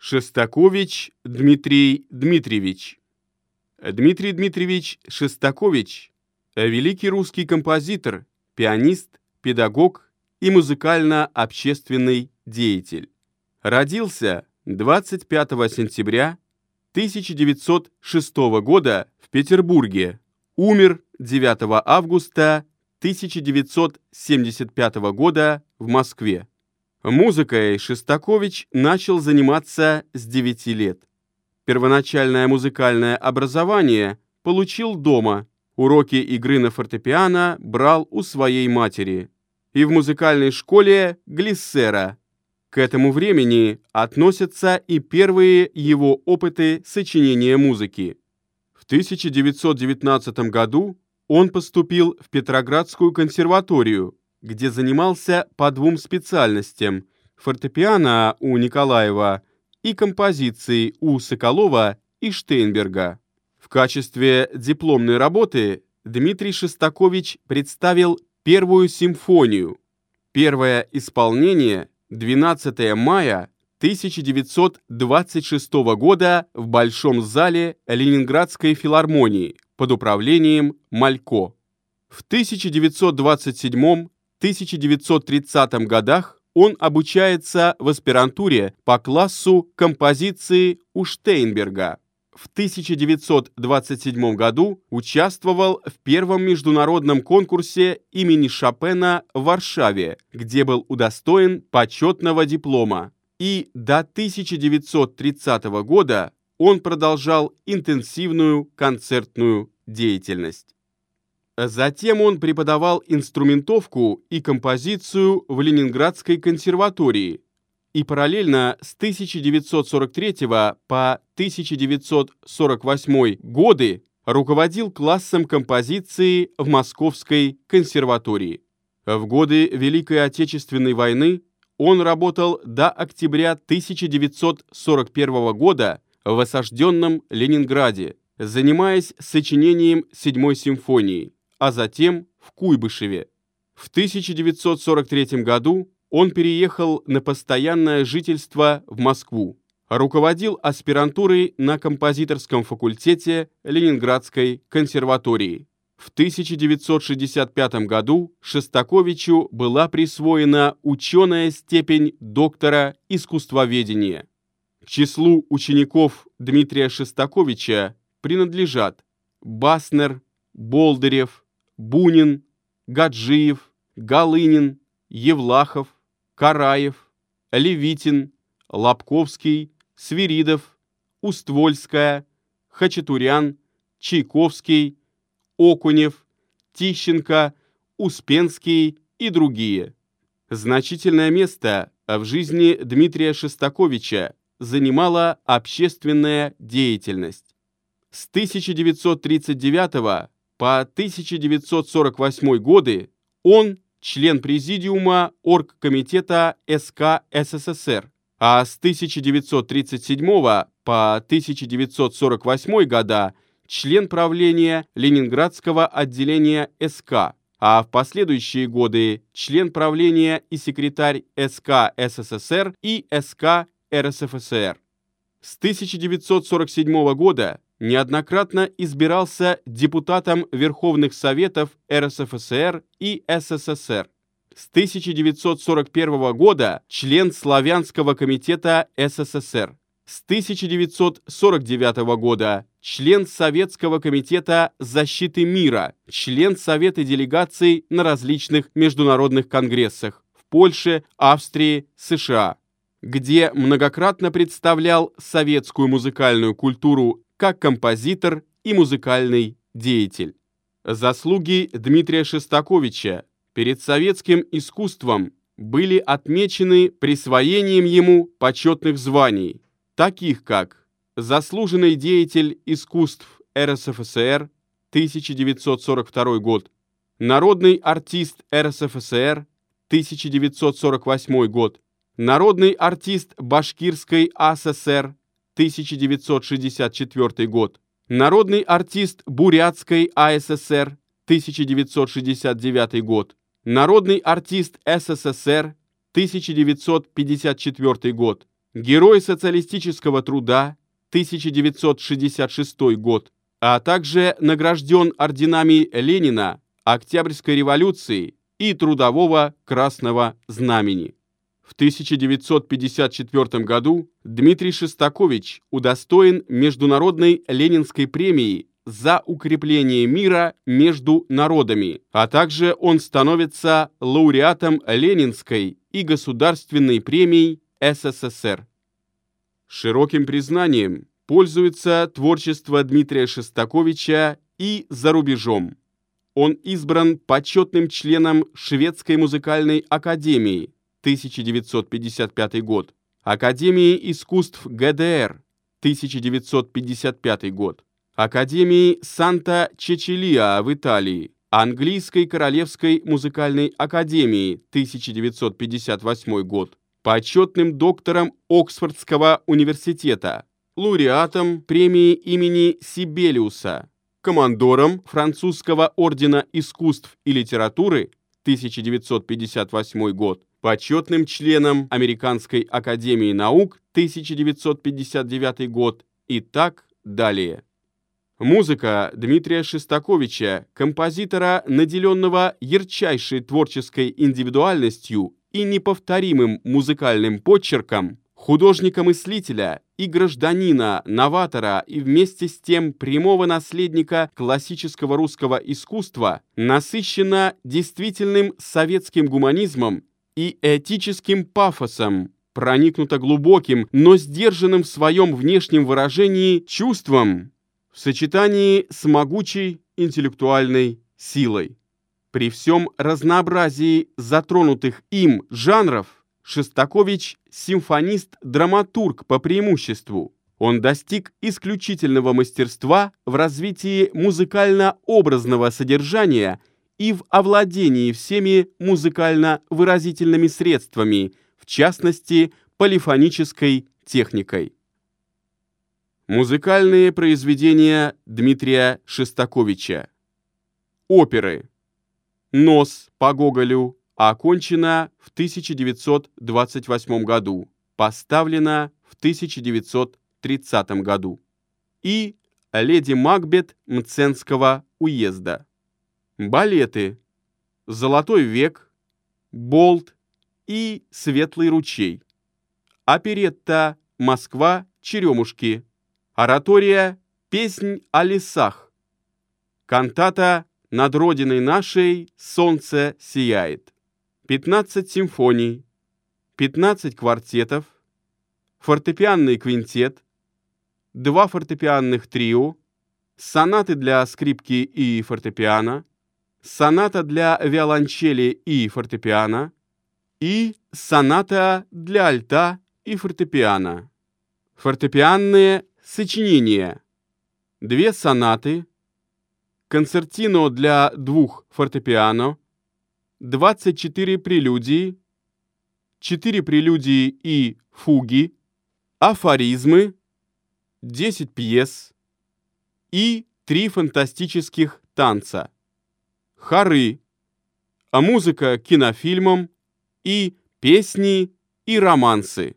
Шестакович Дмитрий Дмитриевич Дмитрий Дмитриевич Шестакович – великий русский композитор, пианист, педагог и музыкально-общественный деятель. Родился 25 сентября 1906 года в Петербурге, умер 9 августа 1975 года в Москве. Музыкой Шестакович начал заниматься с 9 лет. Первоначальное музыкальное образование получил дома, уроки игры на фортепиано брал у своей матери. И в музыкальной школе Глиссера. К этому времени относятся и первые его опыты сочинения музыки. В 1919 году он поступил в Петроградскую консерваторию, где занимался по двум специальностям – фортепиано у Николаева и композицией у Соколова и Штейнберга. В качестве дипломной работы Дмитрий Шостакович представил первую симфонию. Первое исполнение 12 мая 1926 года в Большом зале Ленинградской филармонии под управлением Малько. В 1927-1930 годах он обучается в аспирантуре по классу композиции у Штейнберга. В 1927 году участвовал в первом международном конкурсе имени Шопена в Варшаве, где был удостоен почетного диплома. И до 1930 года он продолжал интенсивную концертную деятельность. Затем он преподавал инструментовку и композицию в Ленинградской консерватории и параллельно с 1943 по 1948 годы руководил классом композиции в Московской консерватории. В годы Великой Отечественной войны он работал до октября 1941 года в осажденном Ленинграде, занимаясь сочинением седьмой симфонии, а затем в Куйбышеве. В 1943 году он переехал на постоянное жительство в Москву, руководил аспирантурой на композиторском факультете Ленинградской консерватории. В 1965 году Шостаковичу была присвоена ученая степень доктора искусствоведения. К числу учеников Дмитрия Шестаковича принадлежат Баснер, Болдырев, Бунин, Гаджиев, Галынин, Евлахов, Караев, Левитин, Лобковский, Свиридов, Уствольская, Хачатурян, Чайковский, Окунев, Тищенко, Успенский и другие. Значительное место в жизни Дмитрия Шостаковича занимала общественная деятельность. С 1939 по 1948 годы он член президиума Оргкомитета СК СССР, а с 1937 по 1948 года член правления Ленинградского отделения СК, а в последующие годы член правления и секретарь СК СССР и СК РСФСР. С 1947 года неоднократно избирался депутатом Верховных Советов РСФСР и СССР. С 1941 года член Славянского комитета СССР. С 1949 года член Советского комитета защиты мира, член Совета делегаций на различных международных конгрессах в Польше, Австрии, США, где многократно представлял советскую музыкальную культуру как композитор и музыкальный деятель. Заслуги Дмитрия Шестаковича перед советским искусством были отмечены присвоением ему почетных званий, таких как заслуженный деятель искусств РСФСР 1942 год, народный артист РСФСР 1948 год, народный артист Башкирской АССР 1964 год, народный артист Бурятской АССР 1969 год, народный артист СССР 1954 год, Герой социалистического труда, 1966 год, а также награжден орденами Ленина, Октябрьской революции и Трудового Красного Знамени. В 1954 году Дмитрий Шестакович удостоен Международной Ленинской премии за укрепление мира между народами, а также он становится лауреатом Ленинской и Государственной премий СССР. Широким признанием пользуется творчество Дмитрия Шестаковича и за рубежом. Он избран почетным членом Шведской музыкальной академии 1955 год, Академии искусств ГДР 1955 год, Академии Санта-Чечилиа в Италии, Английской Королевской музыкальной академии. 1958 год, почетным доктором Оксфордского университета, лауреатом премии имени Сибелиуса, командором французского ордена искусств и литературы. 1958 год, почетным членом Американской академии наук 1959 год и так далее. Музыка Дмитрия Шестаковича, композитора, наделенного ярчайшей творческой индивидуальностью и неповторимым музыкальным почерком, художника-мыслителя и гражданина, новатора и вместе с тем прямого наследника классического русского искусства, насыщена действительным советским гуманизмом и этическим пафосом, проникнута глубоким, но сдержанным в своем внешнем выражении чувством, в сочетании с могучей интеллектуальной силой. При всем разнообразии затронутых им жанров Шестакович – симфонист-драматург по преимуществу. Он достиг исключительного мастерства в развитии музыкально-образного содержания и в овладении всеми музыкально-выразительными средствами, в частности, полифонической техникой. Музыкальные произведения Дмитрия Шестаковича. Оперы. «Нос» по Гоголю окончена в 1928 году, поставлена в 1930 году. И «Леди Макбет» Мценского уезда. Балеты. «Золотой век», «Болт» и «Светлый ручей». Оперетта «Москва», «Черемушки». Оратория «Песнь о лесах». Кантата «Над родиной нашей солнце сияет». 15 симфоний, 15 квартетов, фортепианный квинтет, два фортепианных трио, сонаты для скрипки и фортепиано, соната для виолончели и фортепиано и соната для альта и фортепиано. Фортепианные Сочинения. Две сонаты. Концертино для двух фортепиано. 24 прелюдии. 4 прелюдии и фуги. Афоризмы. 10 пьес. И три фантастических танца. Хоры. А музыка кинофильмам и песни и романсы.